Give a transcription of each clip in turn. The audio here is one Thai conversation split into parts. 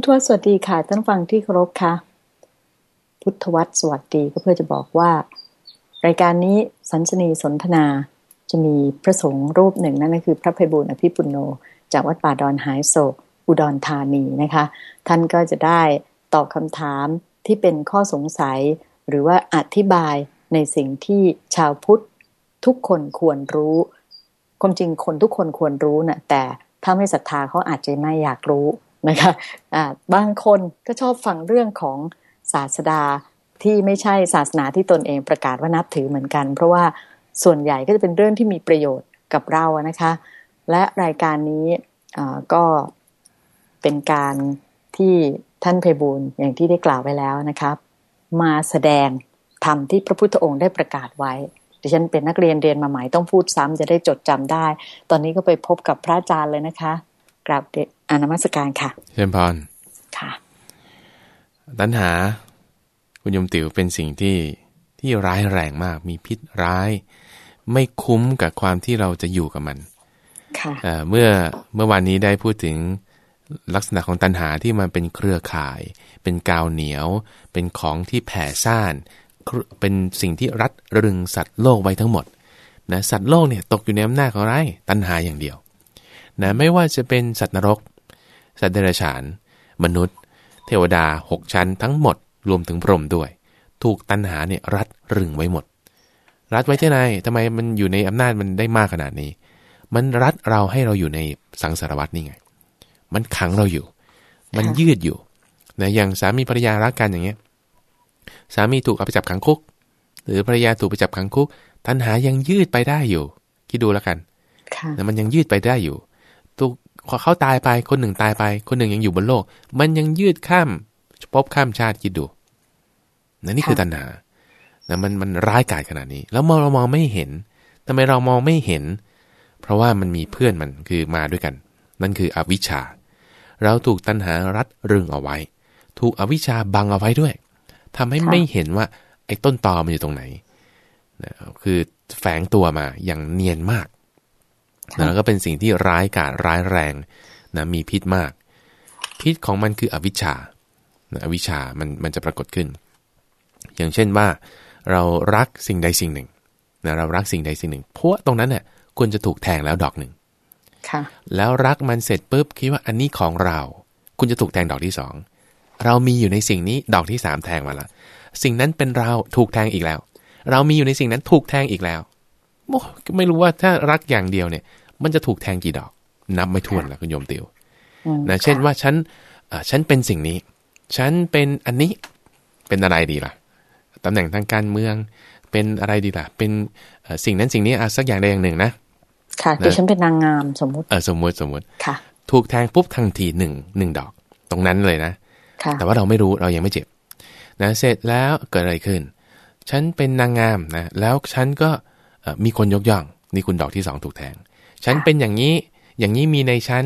ทธวสวัสดีค่ะท่านฟังที่เคารพค่ะ พุทธวัตสวัสดีก็เพื่อจะบอกว่า รายการนี้สันสนีสนทนาจะมีพระสงฆ์รูปหนึ่งนั่นก็คือ พระภัยบุญอภิปุโน จากวัดป่าดอนหายโศก อุดรธานีนะคะ ท่านก็จะได้ตอบคำถามที่เป็นข้อสงสัย หรือว่าอธิบายในสิ่งที่ชาวพุทธทุกคนควรรู้ ความจริงคนทุกคนควรรู้นะแต่ถ้าไม่ศรัทธาเขาอาจจะไม่อยากรู้ นะคะะบางคนก็ชอบฟังเรื่องของศาสดาที่ไม่ใช่ศาสนาที่ตนเองประกาศว่านับถือเหมือนกัน เพราะว่าส่วนใหญ่ก็จะเป็นเรื่องที่มีประโยชน์กับเรานะคะ และรายการนี้ก็เป็นการที่ท่านเพบูลอย่างที่ได้กล่าวไว้แล้วนะครับ มาแสดงธรรมที่พระพุทธองค์ได้ประกาศไว้ดิฉันเป็นนักเรียนเรียนมาใหม่ต้องพูดซ้ำจะได้จดจำได้ ตอนนี้ก็ไปพบกับพระอาจารย์เลยนะคะ กราบเดอานมัสการค่ะเชิญพรค่ะตัณหา คุณยมติ๋วเป็นสิ่งที่ที่ร้ายแรงมาก มีพิษร้าย ไม่คุ้มกับความที่เราจะอยู่กับมันค่ะเมื่อเมื่อวานนี้ได้พูดถึงลักษณะของตัณหาที่มันเป็นเครือข่าย เป็นกาวเหนียว เป็นของที่แผ่ซ่าน เป็นสิ่งที่รัดรึงสัตว์โลกไว้ทั้งหมดนะสัตว์โลกเนี่ยตกอยู่ในอำนาจของไรตัณหาอย่างเดียว นะไม่ว่าจะเป็นสัตว์นรก สัตว์เดรัจฉาน มนุษย์ เทวดาหกชั้นทั้งหมดรวมถึงพรหมด้วย ถูกตัณหาเนี่ยรัดรึงไว้หมด รัดไว้ที่ไหนทำไมมันอยู่ในอำนาจมันได้มากขนาดนี้ มันรัดเราให้เราอยู่ในสังสารวัตนี่ไง มันขังเราอยู่ มันยืดอยู่นะอย่างสามีภรรยารักกันอย่างเงี้ย สามีถูกเอาไปจับขังคุก หรือภรรยาถูกไปจับขังคุก ตัณหายังยืดไปได้อยู่ คิดดูแล้วกันแต่มันยังยืดไปได้อยู่ ถูกเขาตายไปคนหนึ่งตายไป คนหนึ่งยังอยู่บนโลก มันยังยืดข้ามพบข้ามชาติคิดดูนั่นนี่คือตัณหาแต่มันมันร้ายกาจขนาดนี้ แล้วเรามองไม่เห็นทำไมเรามองไม่เห็น เพราะว่ามันมีเพื่อนมันคือมาด้วยกัน นั่นคืออวิชชา เราถูกตัณหารัดรึงเอาไว้ ถูกอวิชชาบังเอาไว้ด้วยทำให้ไม่เห็นว่าไอ้ต้นตอมันอยู่ตรงไหนนะคือแฝงตัวมาอย่างเนียนมาก แล้วก็เป็นสิ่งที่ร้ายกาจร้ายแรงนะมีพิษมาก พิษของมันคืออวิชชานะอวิชชามันมันจะปรากฏขึ้น อย่างเช่นว่า เรารักสิ่งใดสิ่งหนึ่งนะเรารักสิ่งใดสิ่งหนึ่งเพราะตรงนั้นเนี่ยควรจะถูกแทงแล้วดอกหนึ่งแล้วรักมันเสร็จปุ๊บคิดว่าอันนี้ของเรา คุณจะถูกแทงดอกที่สองเรามีอยู่ในสิ่งนี้ดอกที่สามแทงมาละสิ่งนั้นเป็นเราถูกแทงอีกแล้ว เรามีอยู่ในสิ่งนั้นถูกแทงอีกแล้วโอ้ไม่รู้ว่าถ้ารักอย่างเดียวเนี่ย มันจะถูกแทงกี่ดอก นับไม่ถ้วนแล้วคุณโยมติวนะเช่นว่าฉันฉันเป็นสิ่งนี้ ฉันเป็นอันนี้เป็นอะไรดีล่ะตำแหน่งทางการเมืองเป็นอะไรดีล่ะ เป็นสิ่งนั้นสิ่งนี้อะสักอย่างใดอย่างหนึ่งนะ ค่ะดิฉันเป็นนางงามสมมุติเออสมมุติสมมุติค่ะ ถูกแทงปุ๊บทันทีหนึ่งหนึ่งดอก ตรงนั้นเลยนะแต่ว่าเราไม่รู้เรายังไม่เจ็บนะเสร็จแล้วเกิดอะไรขึ้น ฉันเป็นนางงามนะแล้วฉันก็มีคนยกย่อง นี่คุณดอกที่สองถูกแทง ฉันเป็นอย่างนี้ อย่างนี้มีในฉัน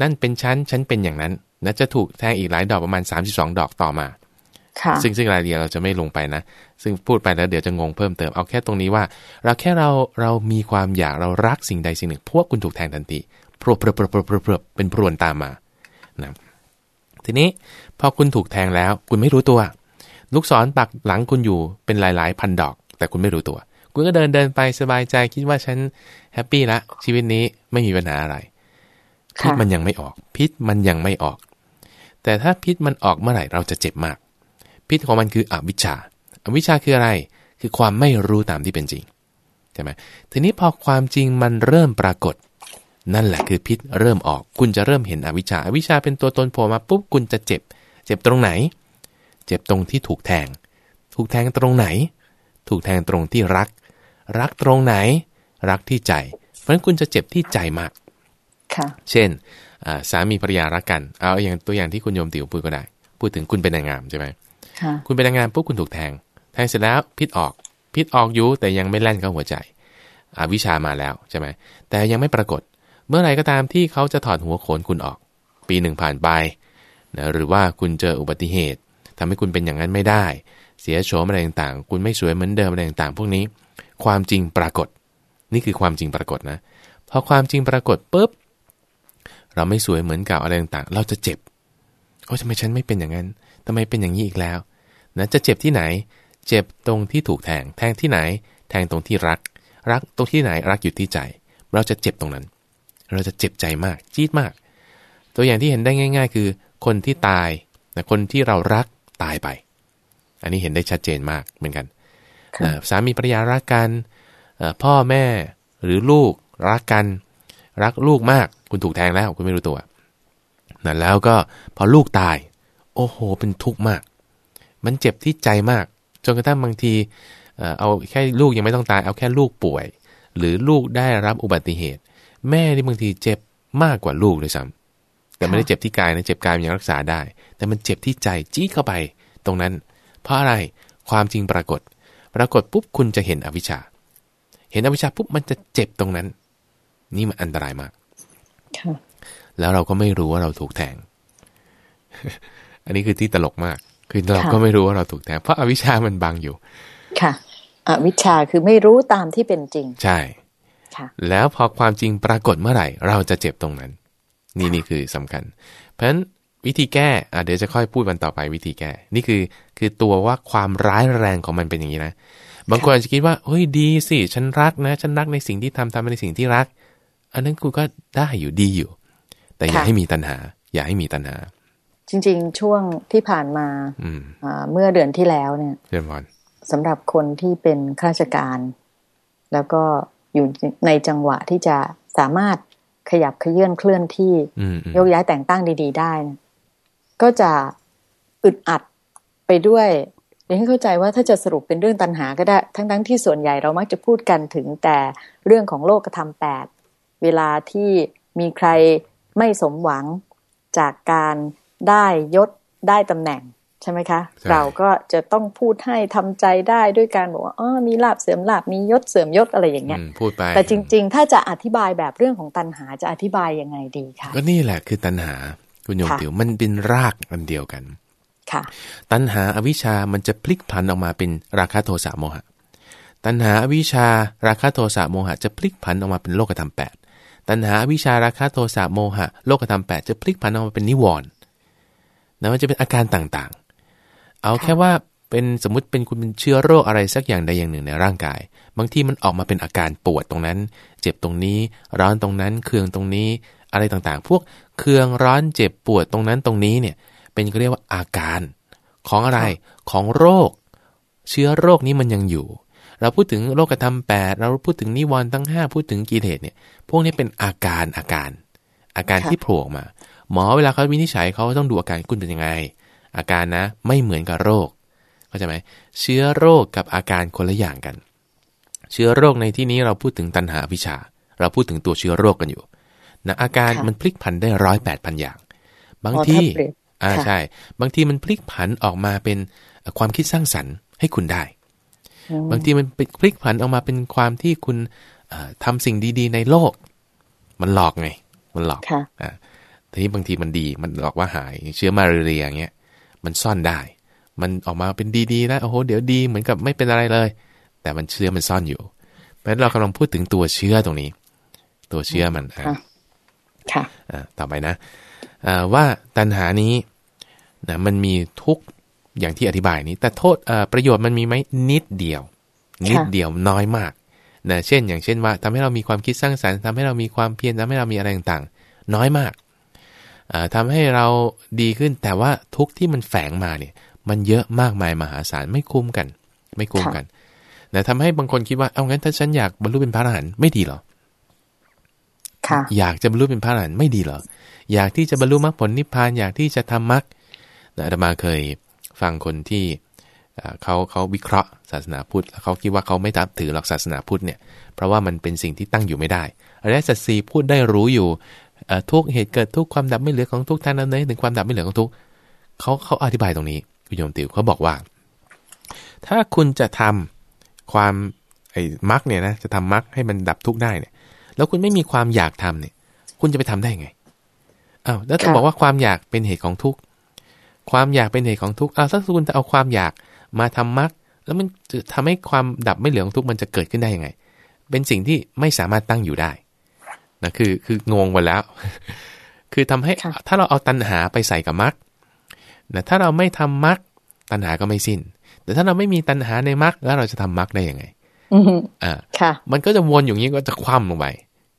นั่นเป็นฉัน ฉันเป็นอย่างนั้นนะจะถูกแทงอีกหลายดอกประมาณ 32 ดอกต่อมา ซึ่งซึ่งรายละเอียดเราจะไม่ลงไปนะ ซึ่งพูดไปแล้วเดี๋ยวจะงงเพิ่มเติม เอาแค่ตรงนี้ว่า เราแค่เราเรามีความอยากเรารักสิ่งใดสิ่งหนึ่ง พวกคุณถูกแทงทันทีพรวดพรวดพรวดพรวดพรวดเป็นพรวนตามมานะทีนี้พอคุณถูกแทงแล้ว คุณไม่รู้ตัว ลูกศรปักหลังคุณอยู่เป็นหลาย ๆ พันดอก แต่คุณไม่รู้ตัว คุณก็เดินเดินไปสบายใจคิดว่าฉันแฮปปี้ละชีวิตนี้ไม่มีปัญหาอะไรพิษมันยังไม่ออก พิษมันยังไม่ออก แต่ถ้าพิษมันออกเมื่อไหร่เราจะเจ็บมาก พิษของมันคืออวิชชาอวิชชาคืออะไร คือความไม่รู้ตามที่เป็นจริงใช่ไหมทีนี้พอความจริงมันเริ่มปรากฏ นั่นแหละคือพิษเริ่มออก คุณจะเริ่มเห็นอวิชชาอวิชชาเป็นตัวตนโผล่มาปุ๊บคุณจะเจ็บ เจ็บตรงไหน เจ็บตรงที่ถูกแทง ถูกแทงตรงไหน ถูกแทงตรงที่รัก รักตรงไหน รักที่ใจ เพราะฉะนั้นคุณจะเจ็บที่ใจมากค่ะเช่นสามีภรรยารักกัน เอาอย่างตัวอย่างที่คุณโยมติ๋วพูดก็ได้ พูดถึงคุณเป็นนางงามใช่ไหมค่ะคุณเป็นนางงามปุ๊บคุณถูกแทง แทงเสร็จแล้วพิษออก พิษออกอยู่แต่ยังไม่แล่นเข้าหัวใจอวิชามาแล้วใช่ไหมแต่ยังไม่ปรากฏ เมื่อไหร่ก็ตามที่เขาจะถอดหัวโขนคุณออก ปีหนึ่งผ่านไปนะหรือว่าคุณเจออุบัติเหตุทำให้คุณเป็นอย่างนั้นไม่ได้ เสียโฉมอะไรต่างๆ คุณไม่สวยเหมือนเดิมอะไรต่างๆ พวกนี้ ความจริงปรากฏ นี่คือความจริงปรากฏนะพอความจริงปรากฏปุ๊บเราไม่สวยเหมือนเก่าอะไรต่างๆ เราจะเจ็บโอ้ทำไมฉันไม่เป็นอย่างนั้นทำไมเป็นอย่างนี้อีกแล้วนะจะเจ็บที่ไหน เจ็บตรงที่ถูกแทง แทงที่ไหน แทงตรงที่รัก รักตรงที่ไหน รักอยู่ที่ใจ เราจะเจ็บตรงนั้น เราจะเจ็บใจมาก จี๊ดมาก ตัวอย่างที่เห็นได้ง่าย ๆ คือ คนที่ตายนะคนที่เรารักตายไป อันนี้เห็นได้ชัดเจนมากเหมือนกัน สามีภรรยารักกัน พ่อแม่หรือลูกรักกัน รักลูกมากคุณถูกแทงแล้วคุณไม่รู้ตัวนั่นแล้วก็พอลูกตาย โอ้โห เป็นทุกข์มาก มันเจ็บที่ใจมาก จนกระทั่งบางทีเอาแค่ลูกยังไม่ต้องตาย เอาแค่ลูกป่วย หรือลูกได้รับอุบัติเหตุ แม่ที่บางทีเจ็บมากกว่าลูกเลยซ้ำแต่ไม่ได้เจ็บที่กายนะเจ็บกายมันยังรักษาได้ แต่มันเจ็บที่ใจจี้เข้าไป ตรงนั้น เพราะอะไรความจริงปรากฏ ปรากฏปุ๊บคุณจะเห็นอวิชชา เห็นอวิชชาปุ๊บมันจะเจ็บตรงนั้น นี่มันอันตรายมากแล้วเราก็ไม่รู้ว่าเราถูกแทง อันนี้คือที่ตลกมาก คือเราก็ไม่รู้ว่าเราถูกแทง เพราะอาวิชามันบังอยู่ ค่ะ อวิชาคือไม่รู้ตามที่เป็นจริง ใช่ค่ะแล้วพอความจริงปรากฏเมื่อไหร่ เราจะเจ็บตรงนั้น นี่นี่คือสำคัญ เพราะฉะนั้น วิธีแก้อะเดี๋ยวจะค่อยพูดวันต่อไปวิธีแก้ นี่คือคือตัวว่าความร้ายแรงของมันเป็นอย่างนี้นะ บางคนอาจจะคิดว่าเฮ้ยดีสิฉันรักนะ ฉันรักในสิ่งที่ทำทำในสิ่งที่รัก อันนั้นกูก็ได้อยู่ดีอยู่ แต่อย่าให้มีตัณหา อย่าให้มีตัณหา จริง ๆ ช่วงที่ผ่านมาเมื่อเดือนที่แล้วเนี่ยเดือนวันสำหรับคนที่เป็นข้าราชการ แล้วก็อยู่ในจังหวะที่จะสามารถขยับขยื่นเคลื่อนที่ยกย้ายแต่งตั้งดี ๆ ได้นะ ก็จะอึดอัดไปด้วยเดี๋ยวให้เข้าใจว่าถ้าจะสรุปเป็นเรื่องตัณหาก็ได้ ทั้งๆทที่ส่วนใหญ่เรามักจะพูดกันถึงแต่เรื่องของโลกธรรมแปดเวลาที่มีใครไม่สมหวังจากการได้ยศได้ตำแหน่งใช่ไหมคะ เราก็จะต้องพูดให้ทำใจได้ด้วยการบอกว่าอ๋อมีลาบเสริมลาบมียศเสริมยศอะไรอย่างเงี้ยพูดไปแต่จริง ๆ ถ้าจะอธิบายแบบเรื่องของตัณหาจะอธิบายยังไงดีคะก็นี่แหละคือตัณหา คุณโยมติ๋วมันเป็นรากอันเดียวกันค่ะตัณหาอวิชามันจะพลิกผันออกมาเป็นราคะโทสะโมหะ ตัณหาอวิชาราคะโทสะโมหะ จะพลิกผันออกมาเป็นโลกธรรมแปดตัณหาวิชาราคะโทสะโมหะโลกธรรมแปดจะพลิกผันออกมาเป็นนิวรณ์นะมันจะเป็นอาการต่างๆ เอาแค่ว่าเป็นสมมติเป็นคุณเป็นเชื้อโรคอะไรสักอย่างใดอย่างหนึ่งในร่างกาย บางทีมันออกมาเป็นอาการปวดตรงนั้น เจ็บตรงนี้ ร้อนตรงนั้น เคืองตรงนี้ อะไรต่างๆ พวกเคืองร้อนเจ็บปวดตรงนั้นตรงนี้เนี่ย เป็นเรียกว่าอาการ ของอะไรของโรค เชื้อโรคนี้มันยังอยู่ เราพูดถึงโลกธรรมแปดเราพูดถึงนิวรณ์ทั้งห้าพูดถึงกิเลสเนี่ย พวกนี้เป็นอาการอาการ อาการที่โผล่มา หมอเวลาเขาวินิจฉัยเขาต้องดูอาการคุณเป็นยังไง อาการนะไม่เหมือนกับโรคเข้าใจไหมเชื้อโรคกับอาการคนละอย่างกัน เชื้อโรคในที่นี้เราพูดถึงตัณหาวิชา เราพูดถึงตัวเชื้อโรคกันอยู่ นะอาการมันพลิกผันได้ร้อยแปดพันอย่าง บางทีอ่าใช่ บางทีมันพลิกผันออกมาเป็นความคิดสร้างสรรค์ให้คุณได้ บางทีมันพลิกผันออกมาเป็นความที่คุณทำสิ่งดีๆ ในโลก มันหลอกไง มันหลอกอ่าทีนี้บางทีมันดี มันหลอกว่าหายเชื้อมาเรียอย่างเงี้ย มันซ่อนได้ มันออกมาเป็นดีๆนะโอ้โห เดี๋ยวดีเหมือนกับไม่เป็นอะไรเลย แต่มันเชื้อมันซ่อนอยู่เพราะฉะนั้นเรากำลังพูดถึงตัวเชื้อตรงนี้ ตัวเชื้อมันอ่า ค่ะอ่าต่อไปนะอ่าว่าตัณหานี้นะมันมีทุกอย่างที่อธิบายนี้ แต่โทษประโยชน์มันมีไหมนิดเดียว นิดเดียวน้อยมากนะเช่น อย่างเช่นว่าทำให้เรามีความคิดสร้างสรรค์ทำให้เรามีความเพียรทำให้เรามีอะไรต่างๆ น้อยมากทำให้เราดีขึ้นแต่ว่าทุกที่มันแฝงมาเนี่ย มันเยอะมากมายมหาศาลไม่คุ้มกัน ไม่คุ้มกันนะทำให้บางคนคิดว่าเอางั้นถ้าฉันอยากบรรลุเป็นพระอรหันต์ไม่ดีหรอ อยากจะบรรลุเป็นพระอรหันต์ไม่ดีหรออยากที่จะบรรลุมรรคผลนิพพานอยากที่จะทำมรรคอาตมาเคยฟังคนที่เขาเขาวิเคราะห์ศาสนาพุทธแล้วเขาคิดว่าเขาไม่ตับถือหลักศาสนาพุทธเนี่ยเพราะว่ามันเป็นสิ่งที่ตั้งอยู่ไม่ได้อริยสัจสี่พูดได้รู้อยู่ทุกเหตุเกิดทุกความดับไม่เหลือของทุกท่านนั้นถึงความดับไม่เหลือของทุกเขาเขาอธิบายตรงนี้คุณโยมติวเขาบอกว่า ถ้าคุณจะทำความไอ้มรรคเนี่ยนะจะทำมรรคให้มันดับทุกได้เนี่ย แล้วคุณไม่มีความอยากทำเนี่ย คุณจะไปทำได้ไงอ้าวแล้วจะบอกว่าความอยากเป็นเหตุของทุกข์ความอยากเป็นเหตุของทุกข์เอาถ้าคุณจะเอาความอยากมาทำมรรคแล้วมันจะทำให้ความดับไม่เหลือของทุกข์มันจะเกิดขึ้นได้ยังไง เป็นสิ่งที่ไม่สามารถตั้งอยู่ได้นะคือคืองงไปแล้ว คือทำให้ถ้าเราเอาตัณหาไปใส่กับมรรคนะถ้าเราไม่ทำมรรคตัณหาก็ไม่สิ้น แต่ถ้าเราไม่มีตัณหาในมรรคแล้วเราจะทำมรรคได้ยังไงอืมอ่าค่ะ มันก็จะวนอย่างนี้ก็จะคว่ำลงไป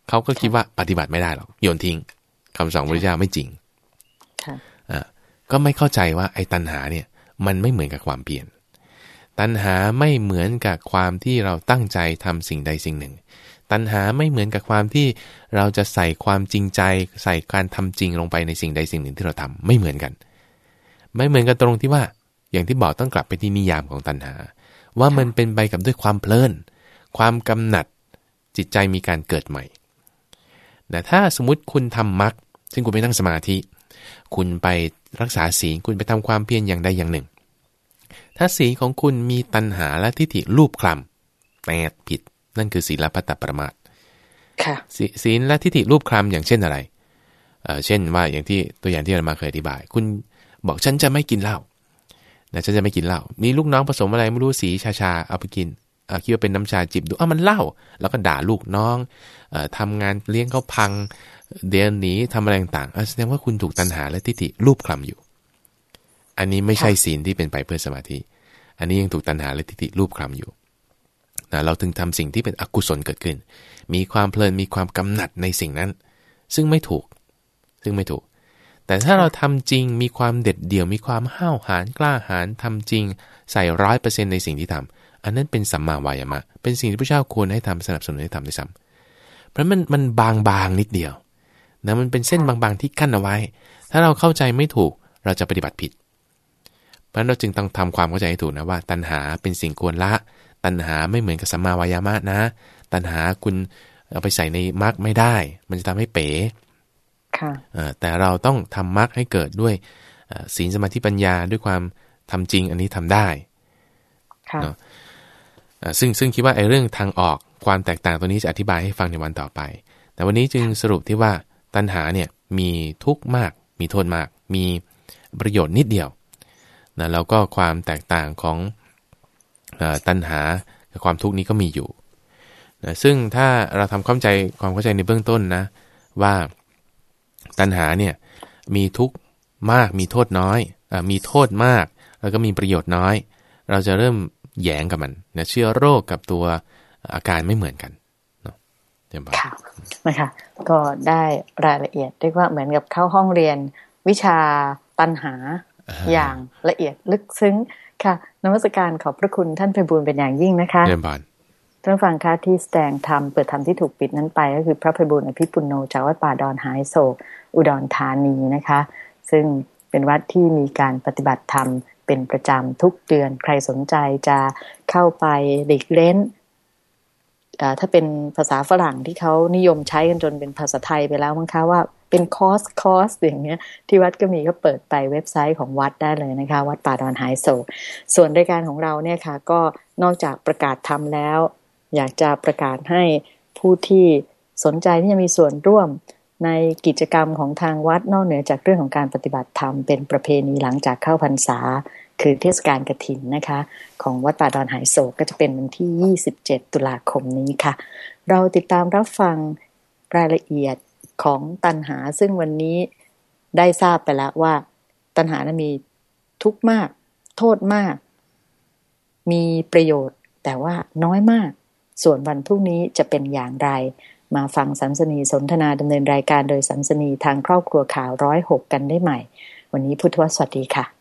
เขาก็คิดว่าปฏิบัติไม่ได้หรอกโยนทิ้งคำสอนพระพุทธเจ้าไม่จริงค่ะอ่าก็ไม่เข้าใจว่าไอ้ตัณหาเนี่ย มันไม่เหมือนกับความเปลี่ยน ตัณหาไม่เหมือนกับความที่เราตั้งใจทำสิ่งใดสิ่งหนึ่ง ตัณหาไม่เหมือนกับความที่เราจะใส่ความจริงใจ ใส่การทำจริงลงไปในสิ่งใดสิ่งหนึ่งที่เราทำไม่เหมือนกัน ไม่เหมือนกันตรงที่ว่า อย่างที่บอกต้องกลับไปที่นิยามของตัณหา ว่ามันเป็นไปกับด้วยความเพลิน ความกำหนัดจิตใจมีการเกิดใหม่ แต่ถ้าสมมติคุณทำมรรคซึ่งคุณไปนั่งสมาธิ คุณไปรักษาศีลคุณไปทำความเพียรอย่างใดอย่างหนึ่ง ถ้าศีลของคุณมีตัณหาและทิฏฐิรูปคลำแปดผิด นั่นคือศีลพัตตปรมาตถ์ค่ะศีศีลและทิฏฐิรูปคลำอย่างเช่นอะไรเอ่อเช่นว่าอย่างที่ตัวอย่างที่เรามาเคยอธิบาย คุณบอกฉันจะไม่กินเหล้านะฉันจะไม่กินเหล้ามีลูกน้องผสมอะไรไม่รู้สีชาชาๆเอาไปกินอะ คิดว่าเป็นน้ำชาจิบดูอ้าวมันเหล้าแล้วก็ด่าลูกน้องเอ่อทำงานเลี้ยงเขาพัง เดินหนีทำอะไรต่างๆอะแสดงว่าคุณถูกตัณหาและทิฏฐิรูปคลำอยู่ อันนี้ไม่ใช่ศีลที่เป็นไปเพื่อสมาธิ อันนี้ยังถูกตัณหาและทิฏฐิรูปคลำอยู่นะเราถึงทำสิ่งที่เป็นอกุศลเกิดขึ้น มีความเพลินมีความกำหนัดในสิ่งนั้น ซึ่งไม่ถูก ซึ่งไม่ถูก แต่ถ้าเราทำจริงมีความเด็ดเดี่ยวมีความห้าวหาญกล้าหาญทำจริงใส่ร้อยเปอร์เซ็นในสิ่งที่ทำ อันนั้นเป็นสัมมาวายามะ เป็นสิ่งที่พระเจ้าควรให้ทำสนับสนุนให้ทำด้วยซ้ำเพราะมันมันบางบางๆนิดเดียวนะมันเป็นเส้นบางๆที่กั้นเอาไว้ ถ้าเราเข้าใจไม่ถูกเราจะปฏิบัติผิด เพราะฉะนั้นเราจึงต้องทำความเข้าใจให้ถูกนะว่า ตัณหาเป็นสิ่งควรละ ตัณหาไม่เหมือนกับสัมมาวายามะนะ ตัณหาคุณเอาไปใส่ในมรรคไม่ได้ มันจะทำให้เป๋ค่ะเอ่อแต่เราต้องทำมรรคให้เกิดด้วยเอ่อศีลสมาธิปัญญาด้วยความทำจริงอันนี้ทำได้ค่ะเนอะเอ่อ ซึ่งซึ่งคิดว่าไอ้เรื่องทางออกความแตกต่างตัวนี้จะอธิบายให้ฟังในวันต่อไป แต่วันนี้จึงสรุปที่ว่าตัณหาเนี่ยมีทุกข์มาก มีโทษมาก มีประโยชน์นิดเดียวนะแล้วก็ความแตกต่างของตัณหากับความทุกข์นี้ก็มีอยู่นะซึ่งถ้าเราทำความใจความเข้าใจในเบื้องต้นนะว่าตัณหาเนี่ยมีทุกข์มากมีโทษน้อยอมีโทษมาก แล้วก็มีประโยชน์น้อย เราจะเริ่ม แย้งกับมันนะเชื้อโรคกับตัวอาการไม่เหมือนกันเนาะเดี๋ยวบอกค่ะนะคะ ก็ได้รายละเอียดเรียกว่าเหมือนกับเข้าห้องเรียนวิชาตัณหาอย่างละเอียดลึกซึ้งค่ะนมัสการขอบพระคุณท่านไพบูลย์เป็นอย่างยิ่งนะคะเรียนบานท่านผู้ฟังคะที่แสดงธรรมเปิดธรรมที่ถูกปิดนั้นไป ก็คือพระไพบูลย์อภิปุณโนจากวัดป่าดอนหายโศกอุดรธานีนะคะ ซึ่งเป็นวัดที่มีการปฏิบัติธรรม เป็นประจำทุกเดือน ใครสนใจจะเข้าไปหลีกเร้นถ้าเป็นภาษาฝรั่งที่เขานิยมใช้กันจนเป็นภาษาไทยไปแล้วมั้งคะว่าเป็นคอร์สคอร์สอย่างเงี้ย ที่วัดก็มีก็เปิดไปเว็บไซต์ของวัดได้เลยนะคะ วัดป่าดอนหายโศกส่วนรายการของเราเนี่ยค่ะ ก็นอกจากประกาศธรรมแล้ว อยากจะประกาศให้ผู้ที่สนใจที่จะมีส่วนร่วมในกิจกรรมของทางวัดนอกเหนือจากเรื่องของการปฏิบัติธรรมเป็นประเพณีหลังจากเข้าพรรษา คือเทศกาลกฐินนะคะ ของวัดป่าดอนหายโศกก็จะเป็นวันที่ 27 ตุลาคมนี้ค่ะ เราติดตามรับฟังรายละเอียดของตัณหา ซึ่งวันนี้ได้ทราบไปแล้วว่า ตัณหานะมีทุกข์มาก โทษมาก มีประโยชน์แต่ว่าน้อยมาก ส่วนวันพรุ่งนี้จะเป็นอย่างไร มาฟังสัมสนีสนทนาดำเนินรายการโดยสัมสนีทางครอบครัวข่าวร้อยหกกันได้ใหม่ วันนี้พุทธวสวัสดีค่ะ